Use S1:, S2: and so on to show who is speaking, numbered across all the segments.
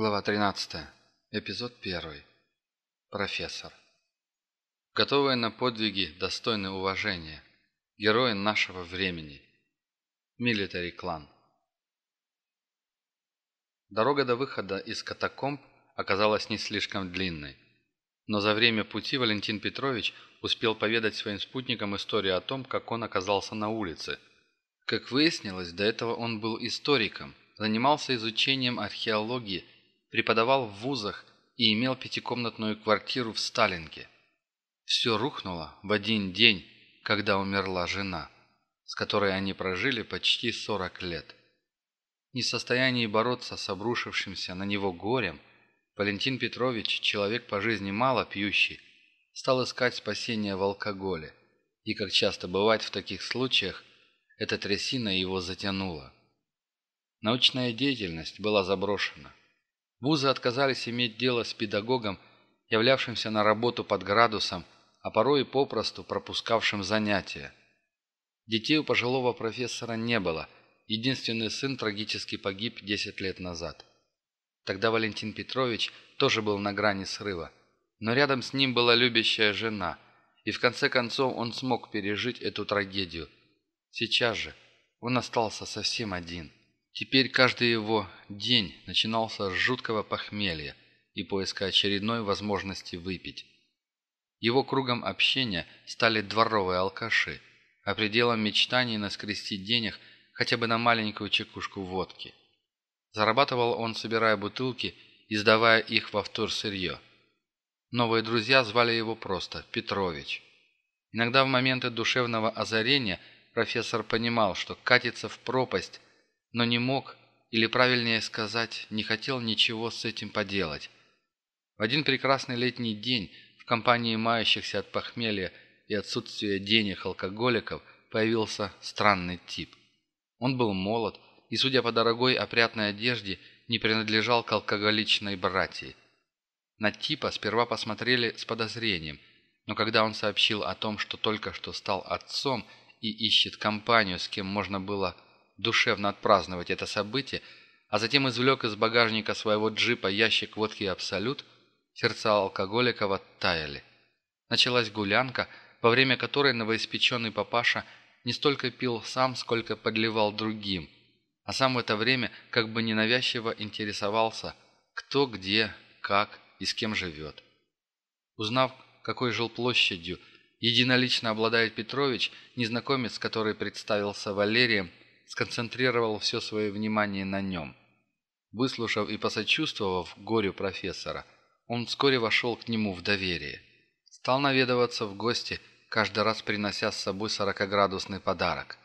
S1: Глава 13. Эпизод 1. Профессор. Готовые на подвиги, достойны уважения. Герои нашего времени. Милитари клан. Дорога до выхода из катакомб оказалась не слишком длинной. Но за время пути Валентин Петрович успел поведать своим спутникам историю о том, как он оказался на улице. Как выяснилось, до этого он был историком, занимался изучением археологии, преподавал в вузах и имел пятикомнатную квартиру в Сталинке. Все рухнуло в один день, когда умерла жена, с которой они прожили почти 40 лет. Не в состоянии бороться с обрушившимся на него горем, Валентин Петрович, человек по жизни мало пьющий, стал искать спасения в алкоголе. И, как часто бывает в таких случаях, эта трясина его затянула. Научная деятельность была заброшена. Вузы отказались иметь дело с педагогом, являвшимся на работу под градусом, а порой и попросту пропускавшим занятия. Детей у пожилого профессора не было, единственный сын трагически погиб 10 лет назад. Тогда Валентин Петрович тоже был на грани срыва, но рядом с ним была любящая жена, и в конце концов он смог пережить эту трагедию. Сейчас же он остался совсем один. Теперь каждый его день начинался с жуткого похмелья и поиска очередной возможности выпить. Его кругом общения стали дворовые алкаши, а пределом мечтаний наскрести денег хотя бы на маленькую чекушку водки. Зарабатывал он, собирая бутылки и сдавая их во вторсырье. Новые друзья звали его просто Петрович. Иногда в моменты душевного озарения профессор понимал, что катится в пропасть, но не мог, или правильнее сказать, не хотел ничего с этим поделать. В один прекрасный летний день в компании мающихся от похмелья и отсутствия денег алкоголиков появился странный тип. Он был молод и, судя по дорогой опрятной одежде, не принадлежал к алкоголичной братьи. На типа сперва посмотрели с подозрением, но когда он сообщил о том, что только что стал отцом и ищет компанию, с кем можно было душевно отпраздновать это событие, а затем извлек из багажника своего джипа ящик водки «Абсолют», сердца алкоголиков оттаяли. Началась гулянка, во время которой новоиспеченный папаша не столько пил сам, сколько подливал другим, а сам в это время как бы ненавязчиво интересовался, кто, где, как и с кем живет. Узнав, какой жилплощадью единолично обладает Петрович, незнакомец, который представился Валерием, сконцентрировал все свое внимание на нем. Выслушав и посочувствовав горю профессора, он вскоре вошел к нему в доверие. Стал наведываться в гости, каждый раз принося с собой сорокоградусный подарок.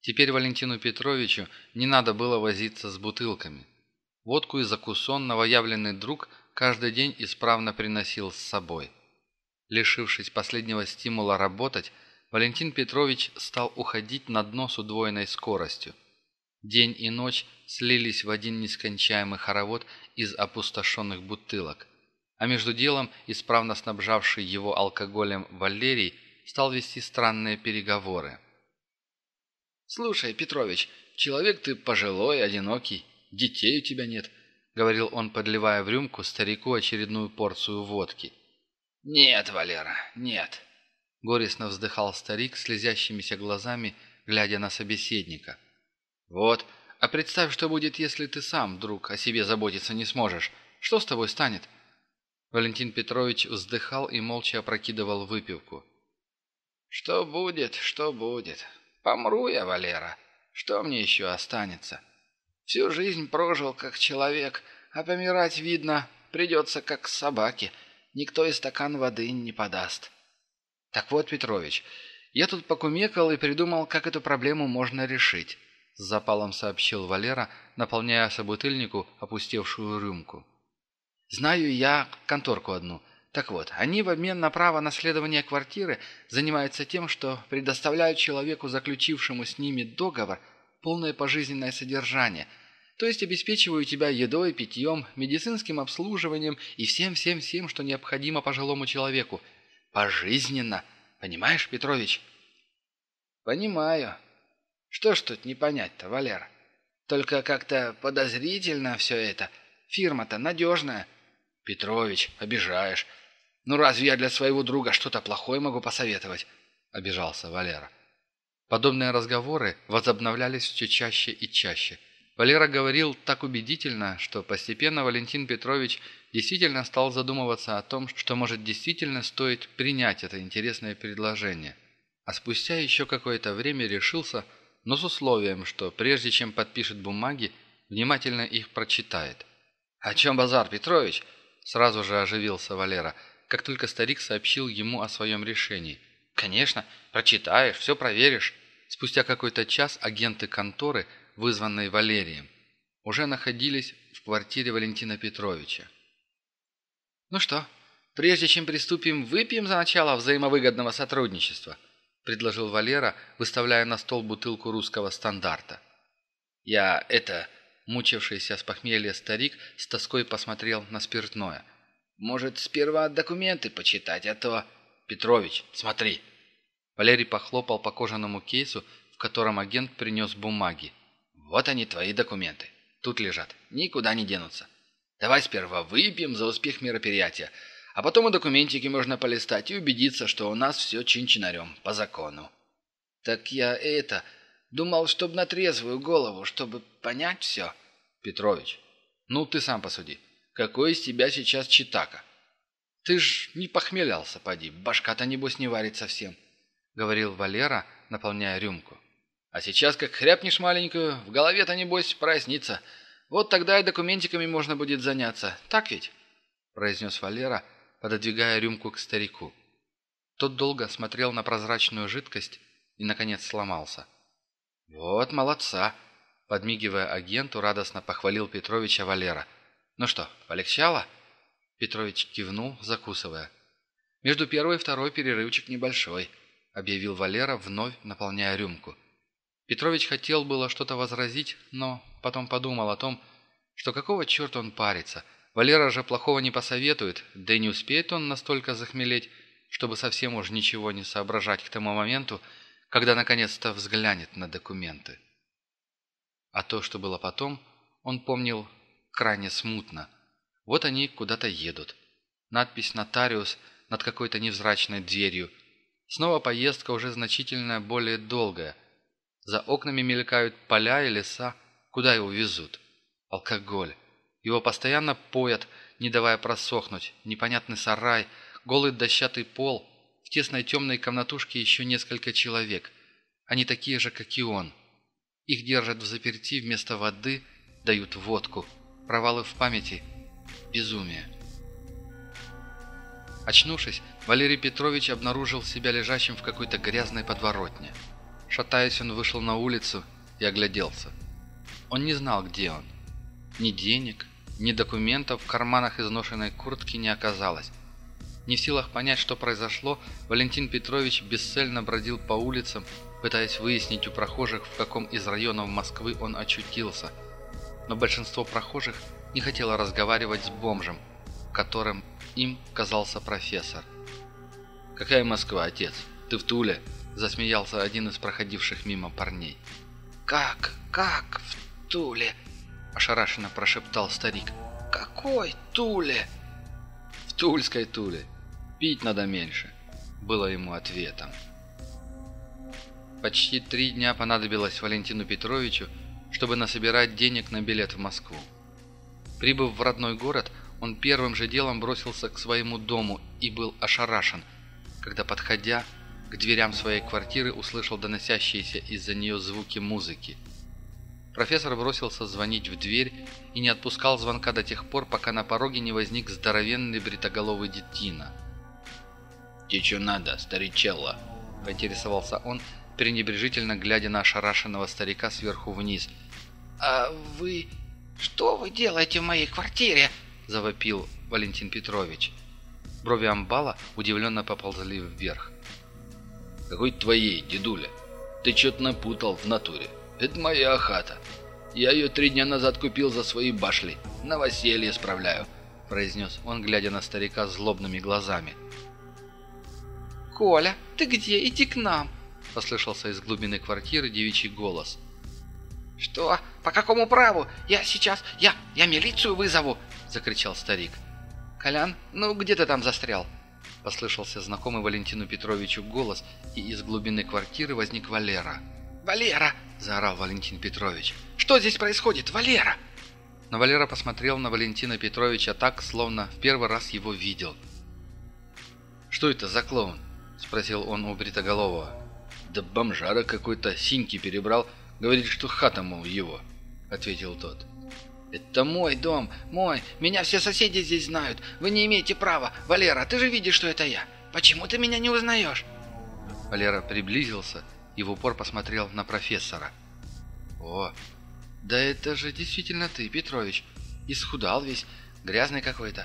S1: Теперь Валентину Петровичу не надо было возиться с бутылками. Водку и закусон новоявленный друг каждый день исправно приносил с собой. Лишившись последнего стимула работать, Валентин Петрович стал уходить на дно с удвоенной скоростью. День и ночь слились в один нескончаемый хоровод из опустошенных бутылок. А между делом, исправно снабжавший его алкоголем Валерий, стал вести странные переговоры.
S2: «Слушай, Петрович, человек ты пожилой, одинокий, детей у тебя нет», — говорил он, подливая в рюмку старику очередную порцию водки. «Нет, Валера, нет. Горестно вздыхал старик слезящимися глазами, глядя на собеседника. «Вот, а представь, что будет, если ты сам, друг, о себе заботиться не сможешь. Что с тобой станет?» Валентин Петрович вздыхал и молча опрокидывал выпивку. «Что будет, что будет. Помру я, Валера. Что мне еще останется? Всю жизнь прожил как человек, а помирать, видно, придется как собаке. Никто и стакан воды не подаст. «Так вот, Петрович, я тут покумекал и придумал, как эту проблему можно решить», — с запалом сообщил Валера, наполняя собутыльнику опустевшую рюмку. «Знаю я конторку одну. Так вот, они в обмен на право наследования квартиры занимаются тем, что предоставляют человеку, заключившему с ними договор, полное пожизненное содержание, то есть обеспечивают тебя едой, питьем, медицинским обслуживанием и всем-всем-всем, что необходимо пожилому человеку — Пожизненно. Понимаешь, Петрович? Понимаю. Что ж тут не понять-то, Валера? Только как-то подозрительно все это. Фирма-то надежная». «Петрович, обижаешь. Ну разве я для своего друга что-то плохое могу посоветовать?» — обижался Валера.
S1: Подобные разговоры возобновлялись все чаще и чаще. Валера говорил так убедительно, что постепенно Валентин Петрович действительно стал задумываться о том, что может действительно стоит принять это интересное предложение. А спустя еще какое-то время решился, но с условием, что прежде чем подпишет бумаги, внимательно их прочитает.
S2: «О чем базар, Петрович?»
S1: Сразу же оживился Валера, как только старик сообщил ему о своем решении.
S2: «Конечно, прочитаешь, все проверишь».
S1: Спустя какой-то час агенты конторы, вызванные Валерием, уже находились в квартире Валентина Петровича.
S2: «Ну что, прежде чем приступим, выпьем за начало взаимовыгодного сотрудничества», предложил Валера, выставляя на стол бутылку русского стандарта. «Я это...» Мучившийся с похмелья старик с тоской посмотрел на спиртное. «Может, сперва документы почитать, а то...» «Петрович, смотри!»
S1: Валерий похлопал по кожаному кейсу, в котором агент принес бумаги.
S2: «Вот они, твои документы. Тут лежат. Никуда не денутся. Давай сперва выпьем за успех мероприятия, а потом и документики можно полистать и убедиться, что у нас все чин-чинарем, по закону». «Так я это... Думал, чтобы на трезвую голову, чтобы понять все».
S1: «Петрович, ну ты сам посуди. Какой из тебя сейчас читака?»
S2: «Ты ж не похмелялся, поди. Башка-то, небось, не варит совсем», — говорил Валера, наполняя рюмку. «А сейчас, как хряпнешь маленькую, в голове-то, небось, прояснится. Вот тогда и документиками можно будет заняться. Так ведь?» — произнес Валера, пододвигая рюмку к старику.
S1: Тот долго смотрел на прозрачную жидкость и, наконец, сломался.
S2: «Вот молодца!» — подмигивая агенту, радостно похвалил Петровича Валера. «Ну что, полегчало?»
S1: Петрович кивнул, закусывая.
S2: «Между первой и второй перерывчик небольшой», — объявил Валера, вновь наполняя рюмку.
S1: Петрович хотел было что-то возразить, но потом подумал о том, что какого черта он парится. Валера же плохого не посоветует, да и не успеет он настолько захмелеть, чтобы совсем уж ничего не соображать к тому моменту, когда наконец-то взглянет на документы. А то, что было потом, он помнил крайне смутно. Вот они куда-то едут. Надпись «Нотариус» над какой-то невзрачной дверью. Снова поездка уже значительно более долгая – за окнами мелькают поля и леса. Куда его везут? Алкоголь. Его постоянно поят, не давая просохнуть. Непонятный сарай, голый дощатый пол. В тесной темной комнатушке еще несколько человек. Они такие же, как и он. Их держат в заперти вместо воды, дают водку. Провалы в памяти. Безумие. Очнувшись, Валерий Петрович обнаружил себя лежащим в какой-то грязной подворотне. Шатаясь, он вышел на улицу и огляделся. Он не знал, где он. Ни денег, ни документов в карманах изношенной куртки не оказалось. Не в силах понять, что произошло, Валентин Петрович бесцельно бродил по улицам, пытаясь выяснить у прохожих, в каком из районов Москвы он очутился. Но большинство прохожих не хотело разговаривать с бомжем, которым им казался профессор.
S2: «Какая Москва, отец? Ты в Туле?»
S1: Засмеялся один из проходивших мимо парней.
S3: «Как? Как в Туле?»
S1: Ошарашенно прошептал старик.
S3: «Какой Туле?»
S1: «В Тульской Туле. Пить надо меньше», было ему ответом. Почти три дня понадобилось Валентину Петровичу, чтобы насобирать денег на билет в Москву. Прибыв в родной город, он первым же делом бросился к своему дому и был ошарашен, когда, подходя, к дверям своей квартиры услышал доносящиеся из-за нее звуки музыки. Профессор бросился звонить в дверь и не отпускал звонка до тех пор, пока на пороге не возник здоровенный бритоголовый детина.
S2: «Тебе что надо, старичелла?» – поинтересовался он, пренебрежительно глядя на ошарашенного старика сверху вниз.
S3: «А вы... что вы делаете в моей квартире?»
S1: – завопил Валентин Петрович. Брови амбала удивленно поползли вверх.
S2: «Какой твоей, дедуля? Ты что-то напутал в натуре. Это моя хата. Я ее три дня назад купил за свои башли. Новоселье справляю», — произнес он, глядя на старика злобными глазами.
S3: «Коля, ты где? Иди к нам!»
S1: — послышался из глубины квартиры девичий голос.
S3: «Что? По какому праву? Я сейчас... Я... Я милицию вызову!» — закричал старик. «Колян, ну где ты там застрял?» Послышался знакомый Валентину Петровичу голос, и из глубины квартиры возник Валера. «Валера!» – заорал Валентин Петрович. «Что здесь происходит, Валера?» Но Валера посмотрел на Валентина Петровича так, словно в первый раз его видел.
S1: «Что это за клоун?» – спросил он у Бритоголового.
S2: «Да бомжара какой-то, синьки перебрал, говорит, что хата, мол, его», – ответил тот.
S3: «Это мой дом, мой. Меня все соседи здесь знают. Вы не имеете права. Валера, ты же видишь, что это я. Почему ты меня не узнаешь?»
S1: Валера приблизился и в упор посмотрел на профессора. «О, да это же действительно ты, Петрович. Исхудал весь, грязный какой-то.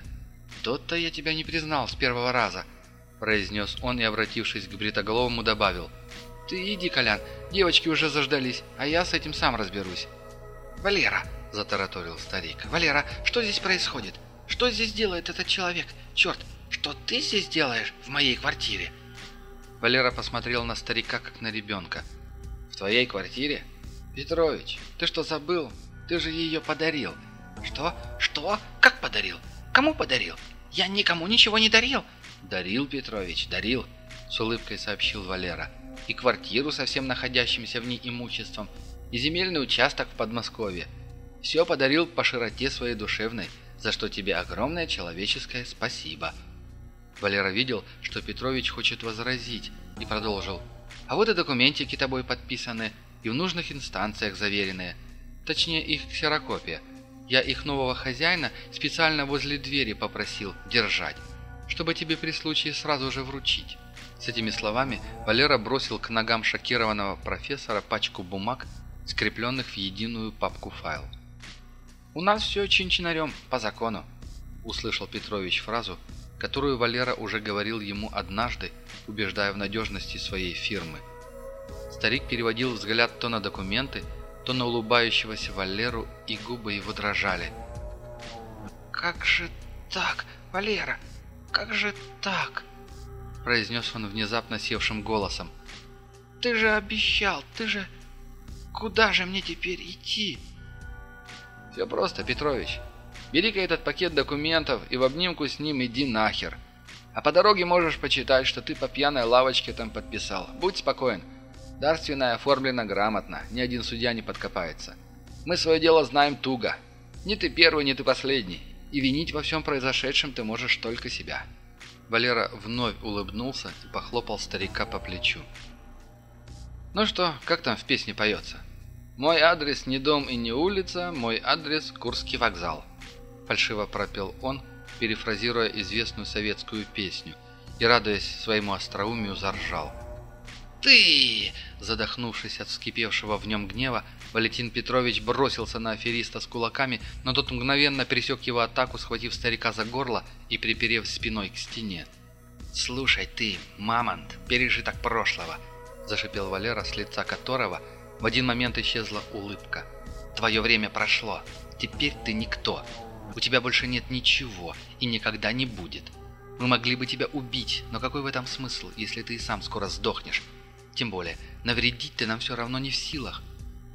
S1: Тот-то я тебя не признал с первого раза», – произнес он и, обратившись к Бритоголовому, добавил. «Ты иди, Колян, девочки уже заждались, а я с этим сам разберусь».
S3: «Валера!» – затараторил старик. «Валера, что здесь происходит? Что здесь делает этот человек? Черт, что ты здесь делаешь в моей квартире?»
S1: Валера посмотрел на старика, как на ребенка.
S2: «В твоей квартире? Петрович, ты что забыл? Ты же ее подарил».
S3: «Что? Что? Как подарил? Кому подарил? Я никому ничего не дарил».
S2: «Дарил, Петрович, дарил», — с улыбкой сообщил Валера. «И квартиру со всем находящимся в ней имуществом, и земельный участок в Подмосковье. Все подарил по широте своей душевной, за что тебе огромное человеческое спасибо».
S1: Валера видел, что Петрович хочет возразить, и продолжил. «А вот и документики тобой подписаны, и в нужных инстанциях заверенные. Точнее, их ксерокопия. Я их нового хозяина специально возле двери попросил держать, чтобы тебе при случае сразу же вручить». С этими словами Валера бросил к ногам шокированного профессора пачку бумаг, скрепленных в единую папку файл. «У нас все чин-чинарем, по закону», – услышал Петрович фразу, которую Валера уже говорил ему однажды, убеждая в надежности своей фирмы. Старик переводил взгляд то на документы, то на улыбающегося Валеру, и губы его дрожали.
S3: «Как же так, Валера? Как же так?» произнес он внезапно севшим голосом. «Ты же обещал, ты же...» Куда же мне теперь идти?
S2: Все просто, Петрович. Бери-ка этот пакет документов и в обнимку с ним иди нахер. А по дороге можешь почитать, что ты по пьяной лавочке там подписал. Будь спокоен. Дарственное оформлено грамотно, ни один судья не подкопается. Мы свое дело знаем туго. Не ты первый, не ты последний. И винить во всем произошедшем ты можешь только себя.
S1: Валера вновь улыбнулся и похлопал старика по плечу. Ну что, как там в песне поется? «Мой адрес не дом и не улица, мой адрес – Курский вокзал», – фальшиво пропел он, перефразируя известную советскую песню, и, радуясь своему остроумию, заржал.
S3: «Ты!»
S1: – задохнувшись от вскипевшего в нем гнева, Валентин Петрович бросился на афериста с кулаками, но тот мгновенно пересек его атаку, схватив старика за горло и приперев спиной к стене.
S3: «Слушай ты, мамонт, пережиток прошлого!» – зашипел Валера, с лица которого – в один момент исчезла улыбка. «Твое время прошло. Теперь ты никто. У тебя больше нет ничего и никогда не будет. Мы могли бы тебя убить, но какой в этом смысл, если ты и сам скоро сдохнешь? Тем более, навредить ты нам все равно не в силах.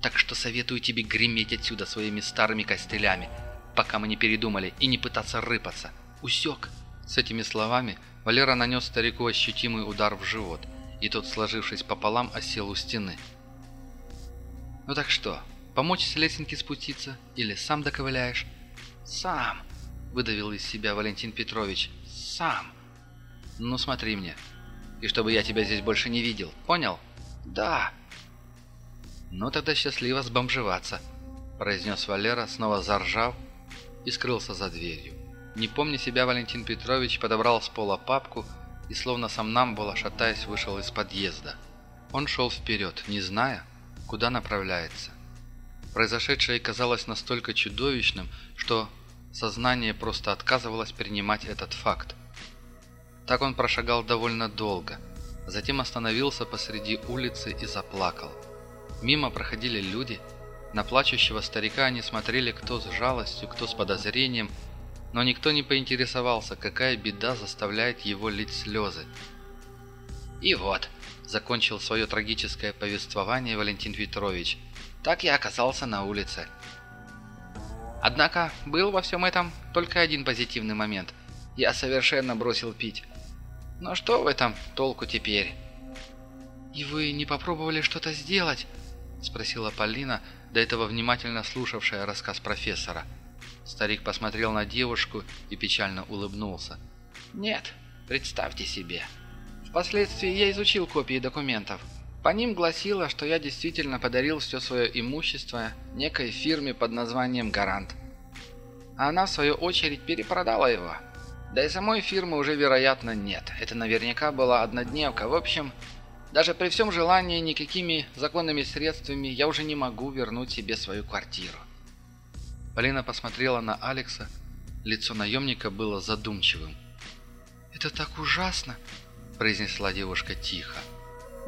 S3: Так что советую тебе греметь отсюда своими старыми костылями, пока мы не передумали, и не пытаться рыпаться. Усек!»
S1: С этими словами Валера нанес старику ощутимый удар в живот, и тот, сложившись пополам, осел у стены. «Ну так что, помочь с лесенки спуститься или сам доковыляешь?»
S3: «Сам», — выдавил из себя Валентин Петрович. «Сам».
S1: «Ну смотри мне. И чтобы я тебя здесь больше не видел, понял?»
S3: «Да».
S1: «Ну тогда счастливо сбомжеваться», — произнес Валера, снова заржав и скрылся за дверью. Не помня себя, Валентин Петрович подобрал с пола папку и, словно сам нам было, шатаясь, вышел из подъезда. Он шел вперед, не зная, куда направляется. Произошедшее казалось настолько чудовищным, что сознание просто отказывалось принимать этот факт. Так он прошагал довольно долго, затем остановился посреди улицы и заплакал. Мимо проходили люди, на плачущего старика они смотрели кто с жалостью, кто с подозрением, но никто не поинтересовался, какая беда заставляет его лить слезы.
S3: «И вот», закончил свое трагическое повествование Валентин Петрович. Так я оказался на улице. Однако был во всем этом только один позитивный момент. Я совершенно бросил пить. Но что в этом толку теперь?
S2: «И вы не попробовали что-то сделать?» — спросила Полина, до этого внимательно слушавшая рассказ профессора. Старик посмотрел на девушку и печально улыбнулся.
S3: «Нет, представьте себе. Впоследствии я изучил копии документов. По ним гласило, что я действительно подарил все свое имущество некой фирме под названием «Гарант». А она, в свою очередь, перепродала его. Да и самой фирмы уже, вероятно, нет. Это наверняка была однодневка. В общем, даже при всем желании, никакими законными средствами я уже не могу вернуть себе свою квартиру.
S1: Полина посмотрела на Алекса. Лицо наемника было задумчивым.
S2: «Это так ужасно!» – произнесла девушка тихо.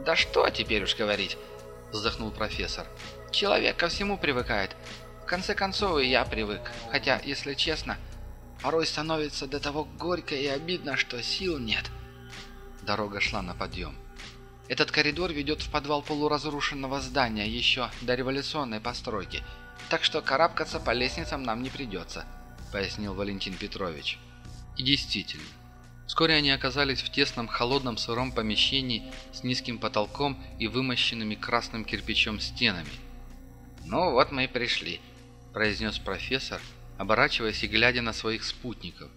S3: «Да что теперь уж говорить?» – вздохнул профессор. «Человек ко всему привыкает. В конце концов и я привык. Хотя, если честно, порой становится до того горько и обидно, что сил нет».
S1: Дорога шла на подъем.
S3: «Этот коридор ведет в подвал полуразрушенного здания еще до революционной постройки, так что карабкаться по лестницам нам не придется», – пояснил Валентин Петрович.
S1: И действительно, Вскоре они оказались в тесном, холодном, сыром помещении с низким потолком и вымощенными красным кирпичом стенами.
S3: «Ну вот мы и пришли», – произнес профессор, оборачиваясь и глядя на своих спутников.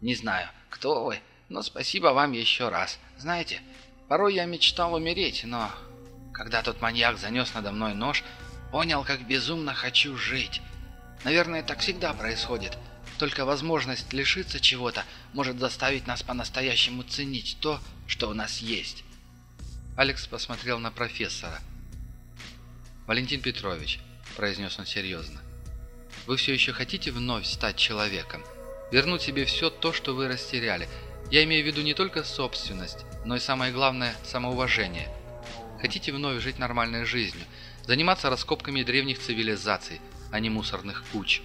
S3: «Не знаю, кто вы, но спасибо вам еще раз. Знаете, порой я мечтал умереть, но когда тот маньяк занес надо мной нож, понял, как безумно хочу жить. Наверное, так всегда происходит – только возможность лишиться чего-то может заставить нас по-настоящему ценить то, что у нас есть.
S1: Алекс посмотрел на профессора. «Валентин Петрович», – произнес он серьезно, – «вы все еще хотите вновь стать человеком? Вернуть себе все то, что вы растеряли? Я имею в виду не только собственность, но и самое главное – самоуважение. Хотите вновь жить нормальной жизнью, заниматься раскопками древних цивилизаций, а не мусорных куч?»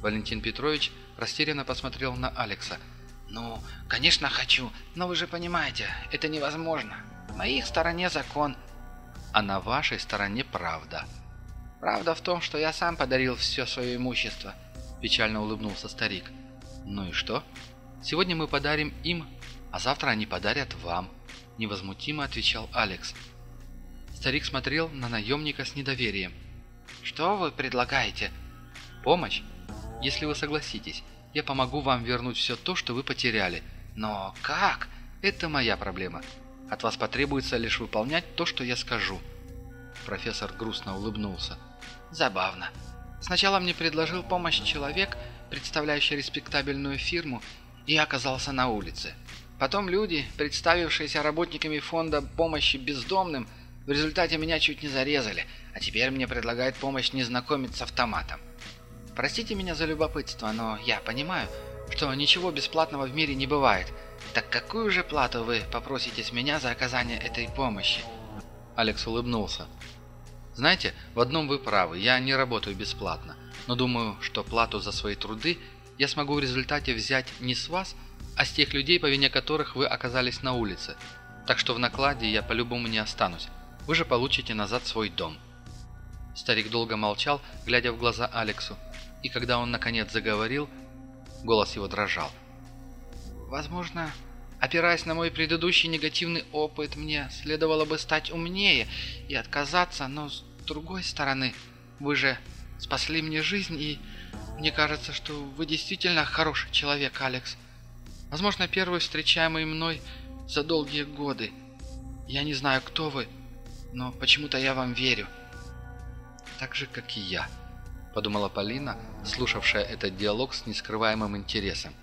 S1: Валентин Петрович растерянно посмотрел на Алекса.
S3: «Ну, конечно хочу, но вы же понимаете, это невозможно. На их стороне закон,
S1: а на вашей стороне правда».
S3: «Правда в том, что я сам подарил все свое имущество», – печально улыбнулся старик.
S1: «Ну и что? Сегодня мы подарим им, а завтра они подарят вам», – невозмутимо отвечал Алекс. Старик смотрел на наемника с недоверием.
S3: «Что вы предлагаете?»
S1: «Помощь? Если вы согласитесь, я помогу вам вернуть все то, что вы потеряли. Но как? Это моя проблема. От вас потребуется лишь выполнять то, что я скажу». Профессор грустно улыбнулся.
S3: «Забавно. Сначала мне предложил помощь человек, представляющий респектабельную фирму, и оказался на улице. Потом люди, представившиеся работниками фонда помощи бездомным, в результате меня чуть не зарезали, а теперь мне предлагает помощь незнакомец с автоматом. Простите меня за любопытство, но я понимаю, что ничего бесплатного в мире не бывает. Так какую же плату вы попросите с меня за оказание этой помощи?»
S1: Алекс улыбнулся. «Знаете, в одном вы правы, я не работаю бесплатно, но думаю, что плату за свои труды я смогу в результате взять не с вас, а с тех людей, по вине которых вы оказались на улице. Так что в накладе я по-любому не останусь. Вы же получите назад свой дом». Старик долго молчал, глядя в глаза Алексу, и когда он наконец заговорил, голос его дрожал.
S3: «Возможно, опираясь на мой предыдущий негативный опыт, мне следовало бы стать умнее и отказаться, но с другой стороны, вы же спасли мне жизнь, и мне кажется, что вы действительно хороший человек, Алекс. Возможно, первый встречаемый мной за долгие годы. Я не знаю, кто вы, но почему-то я вам верю.
S1: Так же, как и я». – подумала Полина, слушавшая этот диалог с нескрываемым интересом.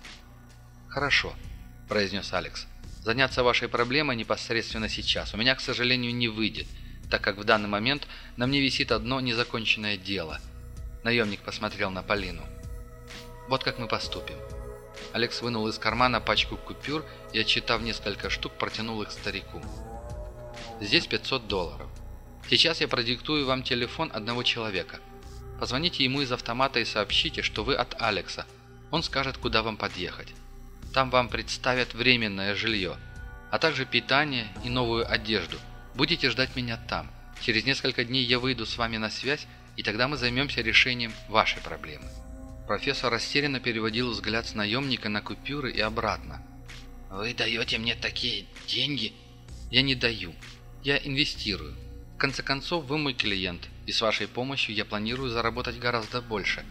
S1: «Хорошо», – произнес Алекс. «Заняться вашей проблемой непосредственно сейчас у меня, к сожалению, не выйдет, так как в данный момент на мне висит одно незаконченное дело». Наемник посмотрел на Полину. «Вот как мы поступим». Алекс вынул из кармана пачку купюр и, отчитав несколько штук, протянул их старику. «Здесь 500 долларов. Сейчас я продиктую вам телефон одного человека. Позвоните ему из автомата и сообщите, что вы от Алекса. Он скажет, куда вам подъехать. Там вам представят временное жилье, а также питание и новую одежду. Будете ждать меня там. Через несколько дней я выйду с вами на связь и тогда мы займемся решением вашей проблемы». Профессор растерянно переводил взгляд с наемника на купюры и обратно.
S2: «Вы даете мне такие деньги?»
S1: «Я не даю. Я инвестирую. Конце концов, вы мой клиент, и с вашей помощью я планирую заработать гораздо больше».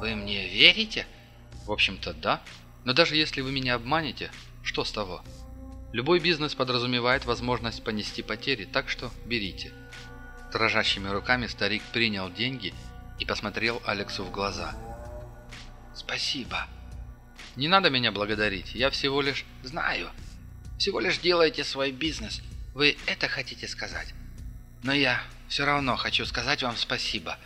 S2: «Вы мне верите?»
S1: «В общем-то, да. Но даже если вы меня обманете, что с того? Любой бизнес подразумевает возможность понести потери, так что берите». Дрожащими руками старик принял деньги и посмотрел Алексу в глаза.
S2: «Спасибо».
S1: «Не надо меня благодарить, я всего лишь...»
S2: «Знаю. Всего лишь делаете свой бизнес. Вы это хотите сказать? Но я все равно хочу сказать вам спасибо.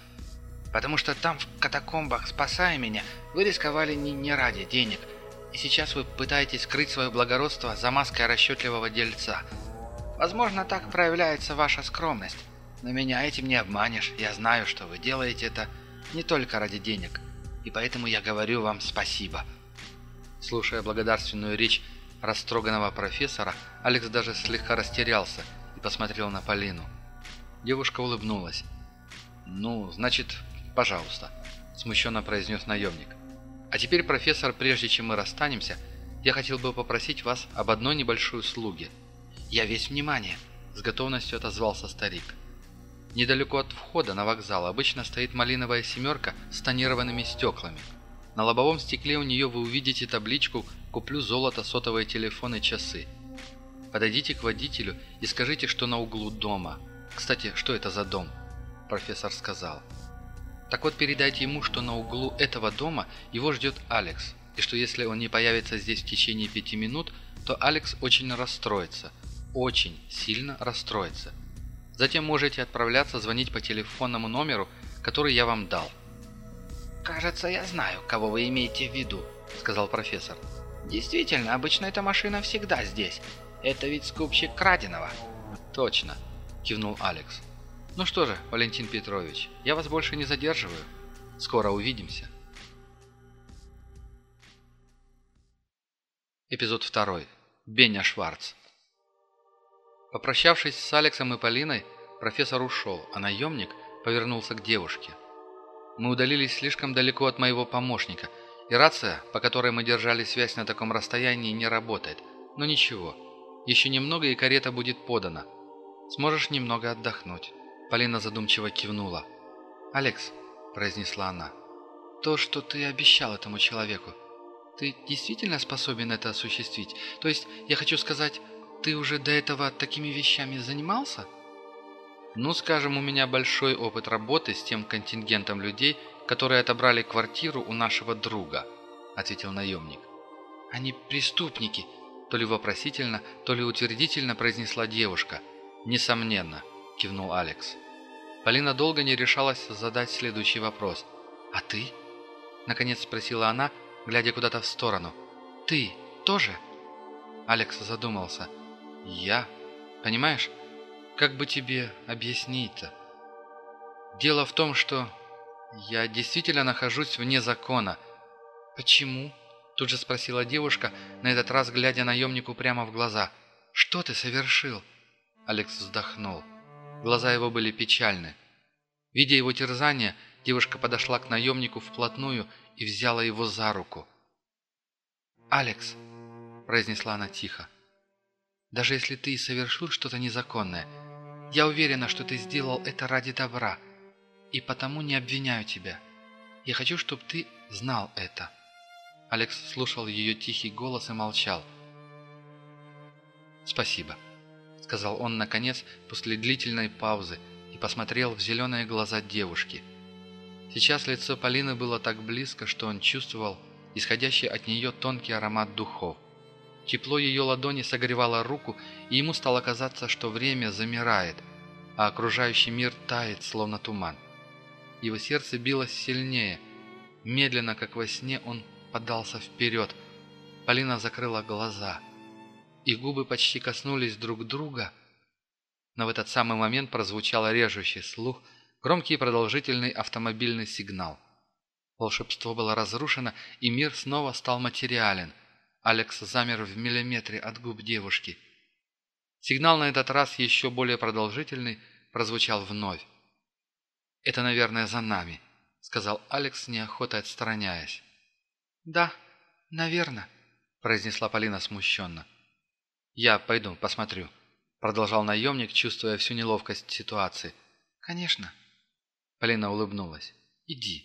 S2: Потому что там, в катакомбах, спасая меня, вы рисковали не, не ради денег. И сейчас вы пытаетесь скрыть свое благородство за маской расчетливого дельца. Возможно, так проявляется ваша скромность. Но меня этим не обманешь. Я знаю, что вы делаете это не только ради денег. И поэтому я говорю вам спасибо.
S1: Слушая благодарственную речь растроганного профессора, Алекс даже слегка растерялся и посмотрел на Полину. Девушка улыбнулась. «Ну, значит, пожалуйста», – смущенно произнес наемник. «А теперь, профессор, прежде чем мы расстанемся, я хотел бы попросить вас об одной небольшой услуге».
S2: «Я весь внимание», –
S1: с готовностью отозвался старик. Недалеко от входа на вокзал обычно стоит малиновая семерка с тонированными стеклами. На лобовом стекле у нее вы увидите табличку «Куплю золото, сотовые телефоны, часы». Подойдите к водителю и скажите, что на углу дома. Кстати, что это за дом? Профессор сказал. Так вот, передайте ему, что на углу этого дома его ждет Алекс, и что если он не появится здесь в течение пяти минут, то Алекс очень расстроится. Очень сильно расстроится. Затем можете отправляться звонить по телефонному номеру, который я вам дал.
S2: «Кажется, я знаю, кого вы имеете в виду», — сказал профессор. «Действительно, обычно эта машина всегда здесь. Это ведь скупщик краденого».
S1: «Точно», — кивнул Алекс. «Ну что же, Валентин Петрович, я вас больше не задерживаю. Скоро увидимся». Эпизод второй. Беня Шварц. Попрощавшись с Алексом и Полиной, профессор ушел, а наемник повернулся к девушке. Мы удалились слишком далеко от моего помощника, и рация, по которой мы держали связь на таком расстоянии, не работает. Но ничего, еще немного и карета будет подана. Сможешь немного отдохнуть. Полина задумчиво кивнула. «Алекс», – произнесла она, – «то, что ты обещал этому человеку, ты действительно способен это осуществить? То есть, я хочу сказать, ты уже до этого такими вещами занимался? Ну, скажем, у меня большой опыт работы с тем контингентом людей, которые отобрали квартиру у нашего друга, ответил наемник. Они преступники, то ли вопросительно, то ли утвердительно произнесла девушка. Несомненно, кивнул Алекс. Полина долго не решалась задать следующий вопрос. «А ты?» Наконец спросила она, глядя куда-то в сторону. «Ты тоже?» Алекс задумался. «Я? Понимаешь, как бы тебе объяснить-то? Дело в том, что я действительно нахожусь вне закона». «Почему?» – тут же спросила девушка, на этот раз глядя наемнику прямо в глаза. «Что ты совершил?» Алекс вздохнул. Глаза его были печальны. Видя его терзание, девушка подошла к наемнику вплотную и взяла его за руку. «Алекс», – произнесла она тихо, – даже если ты совершил что-то незаконное, я уверена, что ты сделал это ради добра, и потому не обвиняю тебя. Я хочу, чтобы ты знал это». Алекс слушал ее тихий голос и молчал. «Спасибо», — сказал он наконец после длительной паузы и посмотрел в зеленые глаза девушки. Сейчас лицо Полины было так близко, что он чувствовал исходящий от нее тонкий аромат духов. Тепло ее ладони согревало руку, и ему стало казаться, что время замирает, а окружающий мир тает, словно туман. Его сердце билось сильнее. Медленно, как во сне, он подался вперед. Полина закрыла глаза. Их губы почти коснулись друг друга. Но в этот самый момент прозвучал режущий слух, громкий и продолжительный автомобильный сигнал. Волшебство было разрушено, и мир снова стал материален – Алекс замер в миллиметре от губ девушки. Сигнал на этот раз еще более продолжительный прозвучал вновь.
S3: «Это, наверное, за нами», — сказал Алекс, неохотой отстраняясь. «Да, наверное», — произнесла Полина смущенно. «Я пойду, посмотрю», — продолжал наемник, чувствуя всю неловкость ситуации. «Конечно». Полина улыбнулась. «Иди».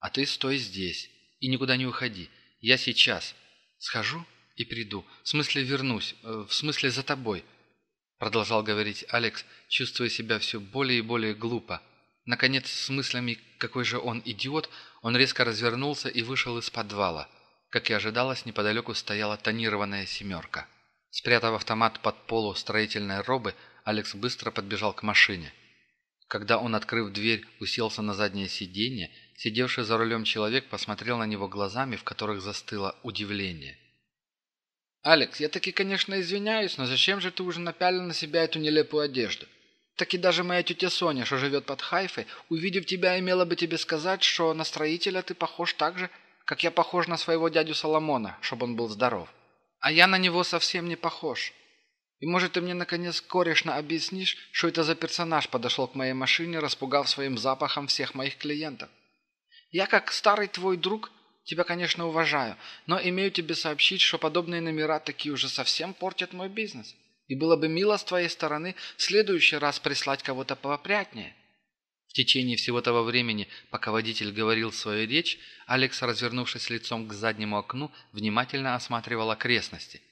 S3: «А ты стой здесь и никуда не уходи. Я сейчас схожу и приду. В смысле вернусь. Э, в смысле за тобой», — продолжал говорить Алекс, чувствуя себя все более и более глупо. Наконец, с мыслями, какой же он идиот, он резко развернулся и вышел из подвала. Как и ожидалось, неподалеку стояла тонированная «семерка». Спрятав автомат под полу строительной робы, Алекс быстро подбежал к машине. Когда он, открыв дверь, уселся на заднее сиденье, сидевший за рулем человек посмотрел на него глазами, в которых застыло удивление.
S2: «Алекс, я таки, конечно, извиняюсь, но зачем же ты уже напялил на себя эту нелепую одежду? Так и даже моя тетя Соня, что живет под Хайфой, увидев тебя, имела бы тебе сказать, что на строителя ты похож так же, как я похож на своего дядю Соломона, чтобы он был здоров». А я на него совсем не похож. И может ты мне наконец корешно объяснишь, что это за персонаж подошел к моей машине, распугав своим запахом всех моих клиентов? Я как старый твой друг тебя, конечно, уважаю, но имею тебе сообщить, что подобные номера такие уже совсем портят мой бизнес. И было бы мило с твоей стороны в следующий раз прислать кого-то поопрятнее. В течение всего того времени, пока водитель говорил свою речь, Алекс, развернувшись лицом к заднему окну, внимательно осматривал окрестности.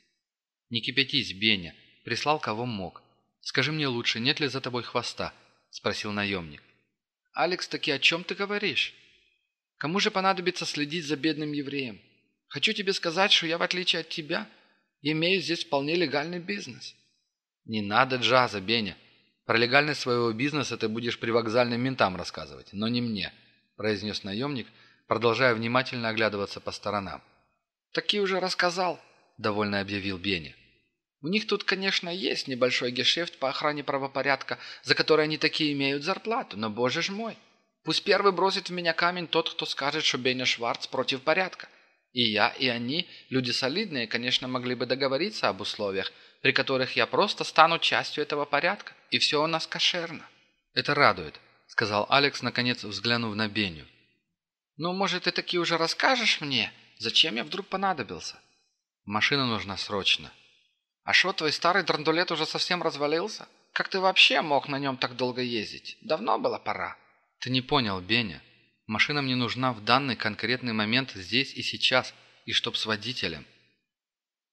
S2: «Не кипятись, Беня. Прислал кого мог. Скажи мне лучше, нет ли за тобой хвоста?» – спросил наемник. «Алекс, таки о чем ты говоришь? Кому же понадобится следить за бедным евреем? Хочу тебе сказать, что я, в отличие от тебя, имею здесь вполне легальный бизнес». «Не надо джаза, Беня. Про легальность своего бизнеса ты будешь при вокзальным ментам рассказывать, но не мне», – произнес наемник, продолжая внимательно оглядываться по сторонам. «Таки уже рассказал», – довольно объявил Беня. «У них тут, конечно, есть небольшой гешефт по охране правопорядка, за который они такие имеют зарплату, но, боже ж мой, пусть первый бросит в меня камень тот, кто скажет, что Беня Шварц против порядка. И я, и они, люди солидные, конечно, могли бы договориться об условиях, при которых я просто стану частью этого порядка, и все у нас кошерно». «Это радует», — сказал Алекс, наконец взглянув на Беню. «Ну, может, ты таки уже расскажешь мне, зачем я вдруг понадобился?» «Машина нужна срочно». «А что, твой старый драндулет уже совсем развалился? Как ты вообще мог на нем так долго ездить? Давно было пора». «Ты не понял, Беня. Машина мне нужна в данный конкретный момент здесь и сейчас, и чтоб с водителем».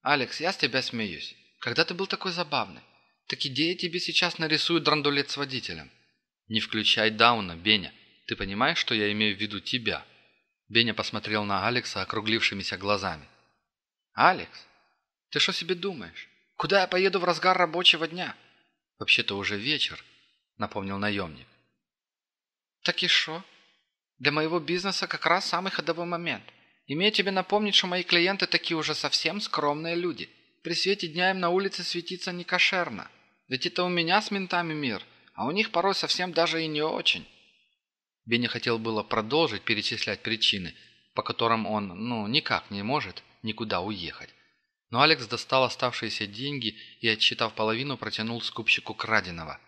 S2: «Алекс, я с тебя смеюсь. Когда ты был такой забавный? Так идея тебе сейчас нарисует драндулет с водителем. Не включай Дауна, Беня. Ты понимаешь, что я имею в виду тебя?» Беня посмотрел на Алекса округлившимися глазами. «Алекс, ты что себе думаешь? Куда я поеду в разгар рабочего дня?» «Вообще-то уже вечер», — напомнил наемник. «Так и что? Для моего бизнеса как раз самый ходовой момент. Имею тебе напомнить, что мои клиенты такие уже совсем скромные люди. При свете дня им на улице светиться не кошерно. Ведь это у меня с ментами мир, а у них порой совсем даже и не очень». Бенни хотел было продолжить перечислять причины, по которым он, ну, никак не может никуда уехать. Но Алекс достал оставшиеся деньги и, отсчитав половину, протянул скупщику краденого.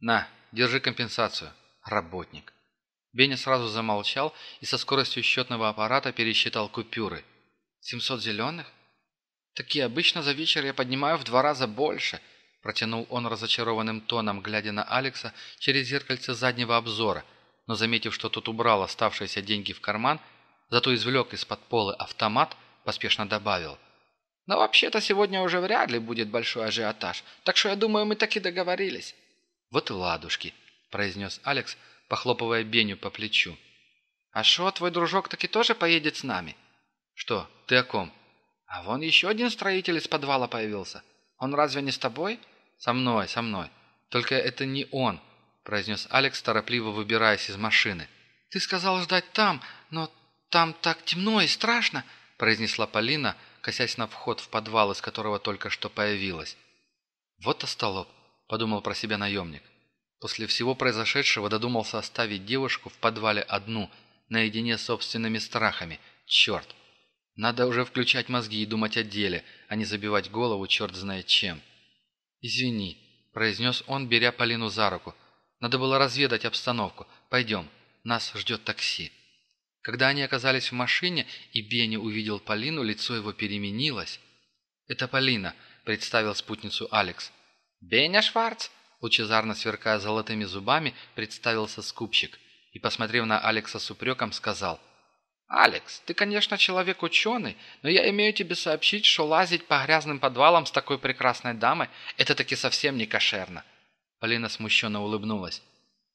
S2: «На, держи компенсацию, работник». Беня сразу замолчал и со скоростью счетного аппарата пересчитал купюры. «Семьсот зеленых? Такие обычно за вечер я поднимаю в два раза больше», протянул он разочарованным тоном, глядя на Алекса через зеркальце заднего обзора, но, заметив, что тот убрал оставшиеся деньги в карман, зато извлек из-под полы автомат, поспешно добавил. «Но вообще-то сегодня уже вряд ли будет большой ажиотаж, так что я думаю, мы таки договорились». «Вот и ладушки», – произнес Алекс, похлопывая Беню по плечу. «А шо, твой дружок таки тоже поедет с нами?» «Что, ты о ком?» «А вон еще один строитель из подвала появился. Он разве не с тобой?» «Со мной, со мной. Только это не он», – произнес Алекс, торопливо выбираясь из машины. «Ты сказал ждать там, но там так темно и страшно», – произнесла Полина, косясь на вход в подвал, из которого только что появилась. «Вот остолоп», – подумал про себя наемник. После всего произошедшего додумался оставить девушку в подвале одну, наедине с собственными страхами. Черт! Надо уже включать мозги и думать о деле, а не забивать голову черт знает чем. «Извини», – произнес он, беря Полину за руку.
S1: Надо было разведать обстановку. Пойдем, нас ждет такси». Когда они оказались в машине, и Бенни увидел Полину, лицо его переменилось. «Это Полина», — представил спутницу Алекс.
S2: «Беня Шварц?»
S1: Лучезарно сверкая золотыми зубами, представился скупщик и, посмотрев на Алекса с упреком, сказал — «Алекс, ты, конечно, человек ученый, но я имею тебе сообщить, что лазить по грязным подвалам с такой прекрасной дамой – это таки совсем не кошерно». Полина смущенно улыбнулась.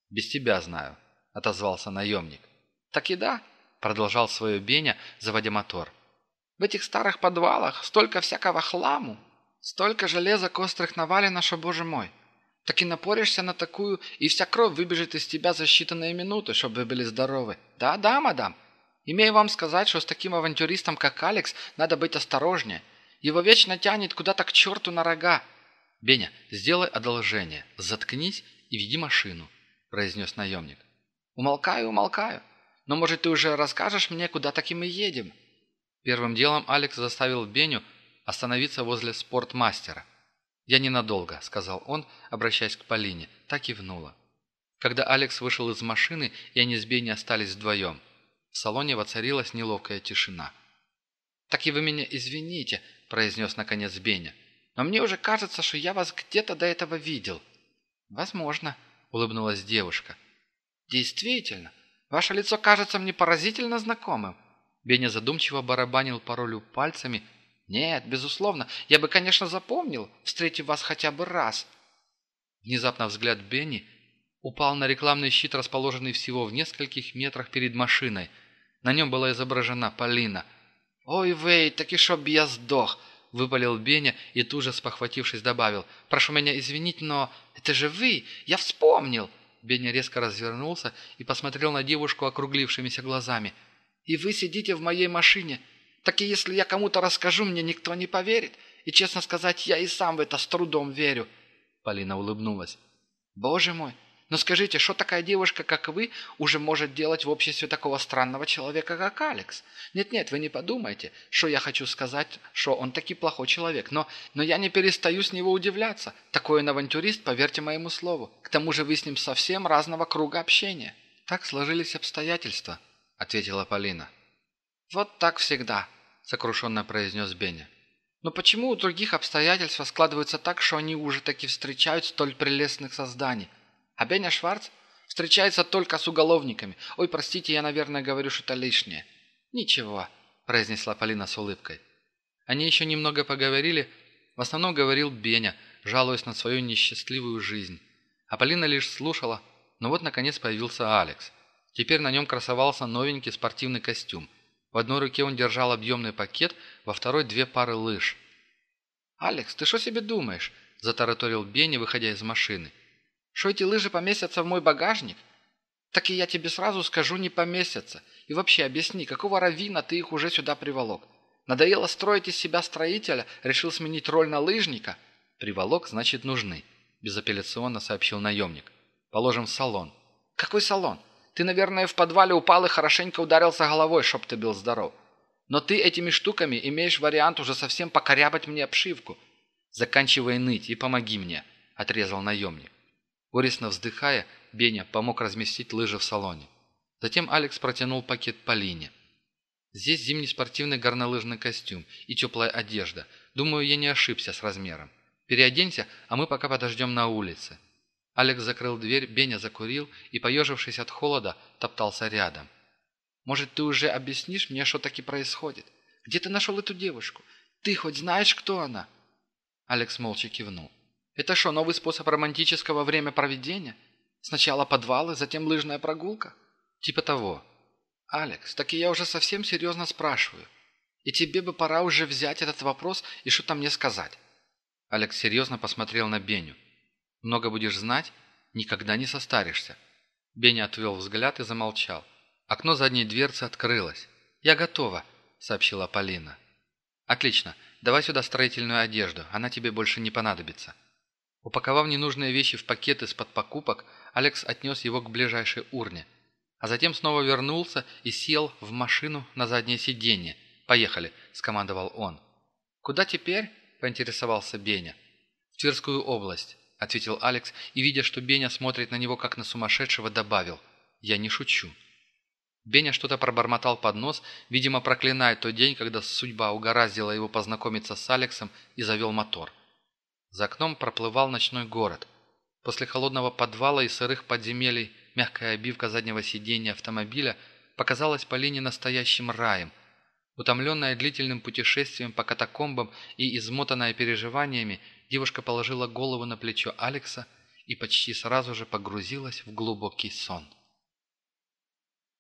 S1: «Без тебя знаю», – отозвался наемник.
S2: «Так и да», – продолжал свое Беня, заводя мотор. «В этих старых подвалах столько всякого хламу, столько железок острых навалено, что, боже мой, так и напоришься на такую, и вся кровь выбежит из тебя за считанные минуты, чтобы вы были здоровы. Да-да, мадам». Имею вам сказать, что с таким авантюристом, как Алекс, надо быть осторожнее. Его вечно тянет куда-то к черту на рога.
S1: «Беня, сделай одолжение, заткнись и веди машину», – произнес наемник.
S2: «Умолкаю, умолкаю. Но, может, ты уже расскажешь мне, куда таким и едем?»
S1: Первым делом Алекс заставил Беню остановиться возле спортмастера. «Я ненадолго», – сказал он, обращаясь к Полине. Так и внула. Когда Алекс вышел из машины, и они с Бенни остались вдвоем – в салоне воцарилась неловкая тишина.
S2: «Так и вы меня извините», – произнес наконец Беня. «Но мне уже кажется, что я вас где-то до этого видел».
S1: «Возможно», – улыбнулась девушка.
S2: «Действительно, ваше лицо кажется мне поразительно знакомым».
S1: Беня задумчиво барабанил по рулю пальцами.
S2: «Нет, безусловно, я бы, конечно, запомнил, встретив вас хотя бы раз».
S1: Внезапно взгляд Бенни упал на рекламный щит, расположенный всего в нескольких метрах перед машиной. На нем была изображена Полина.
S2: «Ой, Вей, так и чтоб я сдох!»
S1: — выпалил Беня и тут же, спохватившись, добавил. «Прошу меня извинить, но это же вы! Я вспомнил!» Беня резко развернулся и посмотрел на девушку округлившимися глазами.
S2: «И вы сидите в моей машине. Так и если я кому-то расскажу, мне никто не поверит. И, честно сказать, я и сам в это с трудом верю».
S1: Полина улыбнулась.
S2: «Боже мой, но скажите, что такая девушка, как вы, уже может делать в обществе такого странного человека, как Алекс? Нет-нет, вы не подумайте, что я хочу сказать, что он таки плохой человек, но, но я не перестаю с него удивляться. Такой он авантюрист, поверьте моему слову. К тому же вы с ним совсем разного круга общения».
S1: «Так сложились обстоятельства», — ответила Полина.
S2: «Вот так всегда», — сокрушенно произнес Беня. «Но почему у других обстоятельства складываются так, что они уже таки встречают столь прелестных созданий?» А Беня Шварц встречается только с уголовниками. Ой, простите, я, наверное, говорю что-то лишнее. Ничего, произнесла Полина с улыбкой.
S1: Они еще немного поговорили. В основном говорил Беня, жалуясь на свою несчастливую жизнь. А Полина лишь слушала. Но вот, наконец, появился Алекс. Теперь на нем красовался новенький спортивный костюм. В одной руке он держал объемный пакет, во второй две пары лыж.
S2: «Алекс, ты что себе думаешь?» – затараторил Бенни, выходя из машины. Что эти лыжи поместятся в мой багажник? Так и я тебе сразу скажу, не поместятся. И вообще объясни, какого равина ты их уже сюда приволок? Надоело строить из себя строителя, решил сменить роль на лыжника?
S1: Приволок, значит, нужны, безапелляционно сообщил наемник. Положим в салон.
S2: Какой салон? Ты, наверное, в подвале упал и хорошенько ударился головой, чтоб ты был здоров. Но ты этими штуками имеешь вариант уже совсем покорябать мне обшивку.
S1: Заканчивай ныть и помоги мне, отрезал наемник. Горестно вздыхая, Беня помог разместить лыжи в салоне. Затем Алекс протянул пакет Полине. «Здесь зимний спортивный горнолыжный костюм и теплая одежда. Думаю, я не ошибся с размером. Переоденься, а мы пока подождем на улице». Алекс закрыл дверь, Беня закурил и, поежившись от холода, топтался рядом.
S2: «Может, ты уже объяснишь мне, что таки происходит? Где ты нашел эту девушку? Ты хоть знаешь, кто она?»
S1: Алекс молча кивнул.
S2: Это что, новый способ романтического времяпроведения? Сначала подвалы, затем лыжная прогулка?
S1: Типа того.
S2: Алекс, так и я уже совсем серьезно спрашиваю. И тебе бы пора уже взять этот вопрос и что-то мне сказать.
S1: Алекс серьезно посмотрел на Беню. «Много будешь знать, никогда не состаришься». Беня отвел взгляд и замолчал. Окно задней дверцы открылось. «Я готова», — сообщила Полина. «Отлично. Давай сюда строительную одежду. Она тебе больше не понадобится». Упаковав ненужные вещи в пакет из-под покупок, Алекс отнес его к ближайшей урне. А затем снова вернулся и сел в машину на заднее сиденье. «Поехали», — скомандовал он.
S2: «Куда теперь?» — поинтересовался Беня.
S1: «В Тверскую область.
S3: ответил Алекс и, видя, что Беня смотрит на него как на сумасшедшего, добавил «Я не шучу». Беня что-то пробормотал под нос, видимо, проклиная тот день, когда судьба угораздила его познакомиться с Алексом и завел мотор. За окном проплывал ночной город. После холодного подвала и сырых подземелий мягкая обивка заднего сиденья автомобиля показалась Полине настоящим раем. Утомленная длительным путешествием по катакомбам и измотанная переживаниями, девушка положила голову на плечо Алекса и почти сразу же погрузилась в глубокий сон.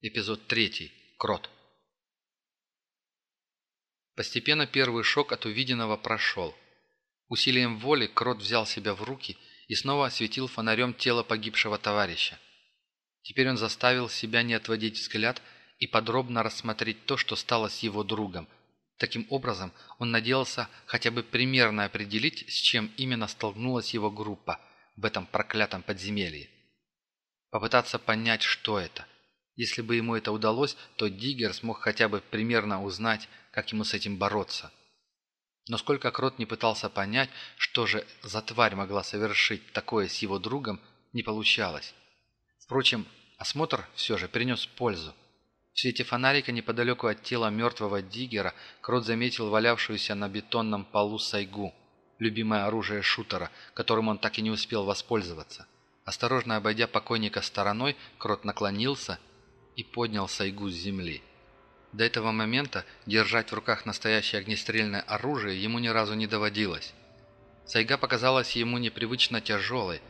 S3: Эпизод третий. Крот. Постепенно первый шок от увиденного прошел. Усилием воли Крот взял себя в руки и снова осветил фонарем тело погибшего товарища. Теперь он заставил себя не отводить взгляд и подробно рассмотреть то, что стало с его другом. Таким образом, он надеялся хотя бы примерно определить, с чем именно столкнулась его группа в этом проклятом подземелье. Попытаться понять, что это. Если бы ему это удалось, то Диггер смог хотя бы примерно узнать, как ему с этим бороться. Но сколько Крот не пытался понять, что же за тварь могла совершить такое с его другом, не получалось. Впрочем, осмотр все же принес пользу. В свете фонарика неподалеку от тела мертвого Диггера Крот заметил валявшуюся на бетонном полу сайгу, любимое оружие шутера, которым он так и не успел воспользоваться. Осторожно обойдя покойника стороной, Крот наклонился и поднял сайгу с земли. До этого момента держать в руках настоящее огнестрельное оружие ему ни разу не доводилось. Сайга показалась ему непривычно тяжелой,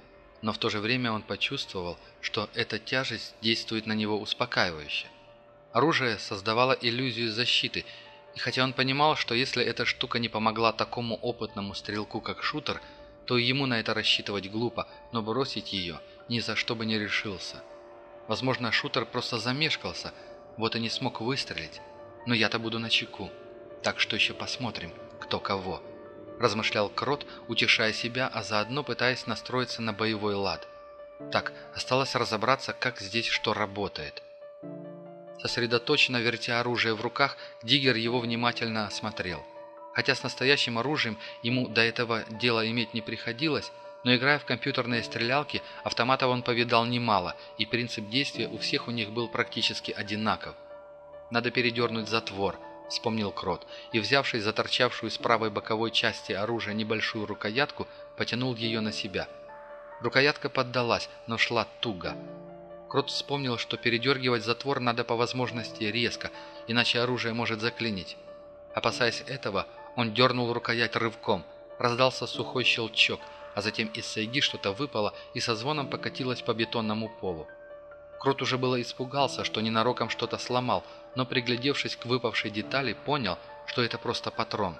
S3: но в то же время он почувствовал, что эта тяжесть действует на него успокаивающе. Оружие создавало иллюзию защиты, и хотя он понимал, что если эта штука не помогла такому опытному стрелку, как шутер, то ему на это рассчитывать глупо, но бросить ее ни за что бы не решился. Возможно, шутер просто замешкался – вот и не смог выстрелить. Но я-то буду на чеку. Так что еще посмотрим, кто кого. Размышлял Крот, утешая себя, а заодно пытаясь настроиться на боевой лад. Так, осталось разобраться, как здесь что работает. Сосредоточенно вертя оружие в руках, Диггер его внимательно осмотрел. Хотя с настоящим оружием ему до этого дела иметь не приходилось, но играя в компьютерные стрелялки, автоматов он повидал немало, и принцип действия у всех у них был практически одинаков. «Надо передернуть затвор», — вспомнил Крот, и, взявшись за торчавшую с правой боковой части оружия небольшую рукоятку, потянул ее на себя. Рукоятка поддалась, но шла туго. Крот вспомнил, что передергивать затвор надо по возможности резко, иначе оружие может заклинить. Опасаясь этого, он дернул рукоять рывком. Раздался сухой щелчок — а затем из сайги что-то выпало и со звоном покатилось по бетонному полу. Крот уже было испугался, что ненароком что-то сломал, но приглядевшись к выпавшей детали, понял, что это просто патрон.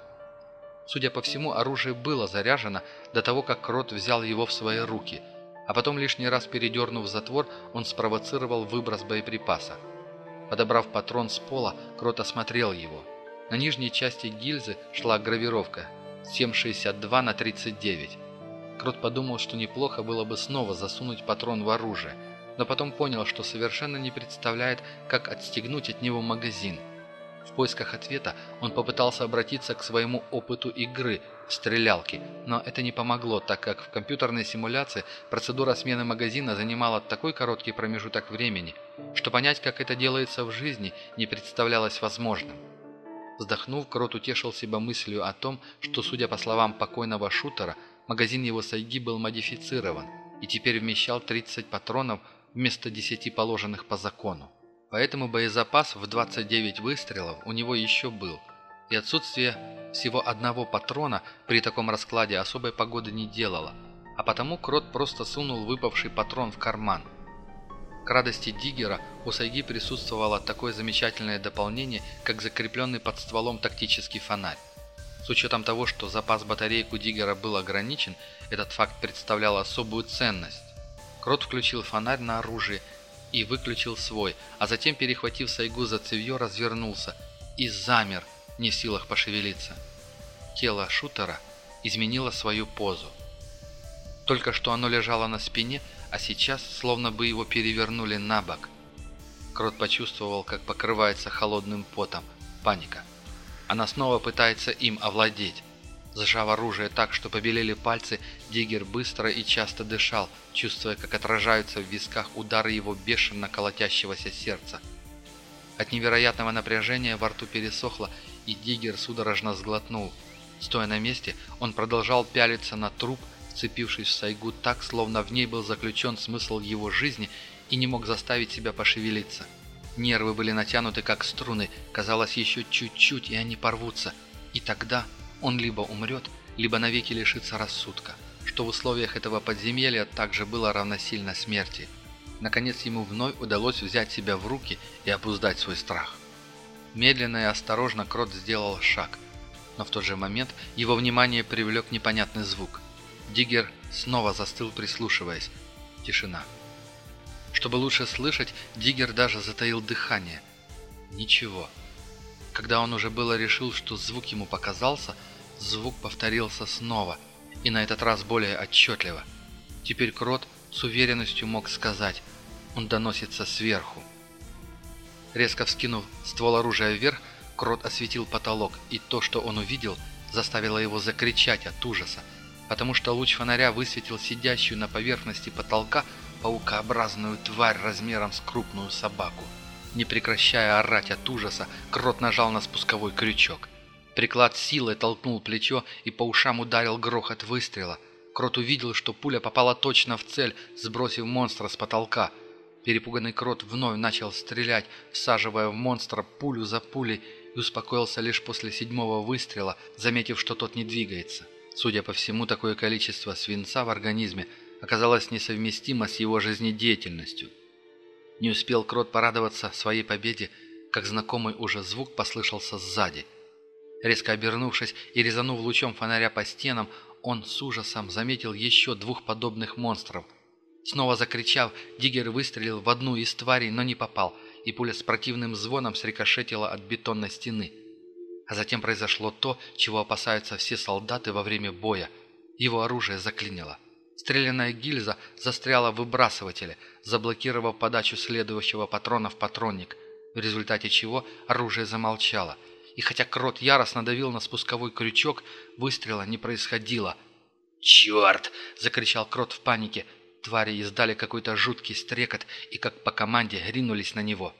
S3: Судя по всему, оружие было заряжено до того, как Крот взял его в свои руки, а потом лишний раз передернув затвор, он спровоцировал выброс боеприпаса. Подобрав патрон с пола, Крот осмотрел его. На нижней части гильзы шла гравировка 7,62 на 39. Крот подумал, что неплохо было бы снова засунуть патрон в оружие, но потом понял, что совершенно не представляет, как отстегнуть от него магазин. В поисках ответа он попытался обратиться к своему опыту игры в стрелялки, но это не помогло, так как в компьютерной симуляции процедура смены магазина занимала такой короткий промежуток времени, что понять, как это делается в жизни, не представлялось возможным. Вздохнув, Крот утешил себя мыслью о том, что, судя по словам покойного шутера, Магазин его сайги был модифицирован и теперь вмещал 30 патронов вместо 10 положенных по закону. Поэтому боезапас в 29 выстрелов у него еще был, и отсутствие всего одного патрона при таком раскладе особой погоды не делало, а потому Крот просто сунул выпавший патрон в карман. К радости Диггера у Сайги присутствовало такое замечательное дополнение, как закрепленный под стволом тактический фонарь. С учетом того, что запас батареек у Диггера был ограничен, этот факт представлял особую ценность. Крот включил фонарь на оружие и выключил свой, а затем, перехватив Сайгу за цевье, развернулся и замер, не в силах пошевелиться. Тело шутера изменило свою позу. Только что оно лежало на спине, а сейчас словно бы его перевернули на бок. Крот почувствовал, как покрывается холодным потом. Паника. Она снова пытается им овладеть. Сжав оружие так, что побелели пальцы, Диггер быстро и часто дышал, чувствуя, как отражаются в висках удары его бешено колотящегося сердца. От невероятного напряжения во рту пересохло, и Диггер судорожно сглотнул. Стоя на месте, он продолжал пялиться на труп, вцепившись в сайгу так, словно в ней был заключен смысл его жизни и не мог заставить себя пошевелиться. Нервы были натянуты, как струны, казалось, еще чуть-чуть, и они порвутся. И тогда он либо умрет, либо навеки лишится рассудка, что в условиях этого подземелья также было равносильно смерти. Наконец ему вновь удалось взять себя в руки и опуздать свой страх. Медленно и осторожно Крот сделал шаг, но в тот же момент его внимание привлек непонятный звук. Диггер снова застыл, прислушиваясь. Тишина. Чтобы лучше слышать, Диггер даже затаил дыхание. Ничего. Когда он уже было решил, что звук ему показался, звук повторился снова, и на этот раз более отчетливо. Теперь Крот с уверенностью мог сказать, он доносится сверху. Резко вскинув ствол оружия вверх, Крот осветил потолок, и то, что он увидел, заставило его закричать от ужаса, потому что луч фонаря высветил сидящую на поверхности потолка паукообразную тварь размером с крупную собаку. Не прекращая орать от ужаса, Крот нажал на спусковой крючок. Приклад силой толкнул плечо и по ушам ударил грохот выстрела. Крот увидел, что пуля попала точно в цель, сбросив монстра с потолка. Перепуганный Крот вновь начал стрелять, всаживая в монстра пулю за пулей, и успокоился лишь после седьмого выстрела, заметив, что тот не двигается. Судя по всему, такое количество свинца в организме оказалось несовместимо с его жизнедеятельностью. Не успел Крот порадоваться своей победе, как знакомый уже звук послышался сзади. Резко обернувшись и резанув лучом фонаря по стенам, он с ужасом заметил еще двух подобных монстров. Снова закричав, Диггер выстрелил в одну из тварей, но не попал, и пуля с противным звоном срикошетила от бетонной стены. А затем произошло то, чего опасаются все солдаты во время боя. Его оружие заклинило. Стрелянная гильза застряла в выбрасывателе, заблокировав подачу следующего патрона в патронник, в результате чего оружие замолчало. И хотя Крот яростно давил на спусковой крючок, выстрела не происходило. «Черт!» – закричал Крот в панике. Твари издали какой-то жуткий стрекот и, как по команде, ринулись на него.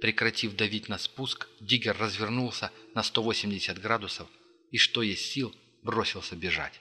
S3: Прекратив давить на спуск, Диггер развернулся на 180 градусов и, что есть сил, бросился бежать.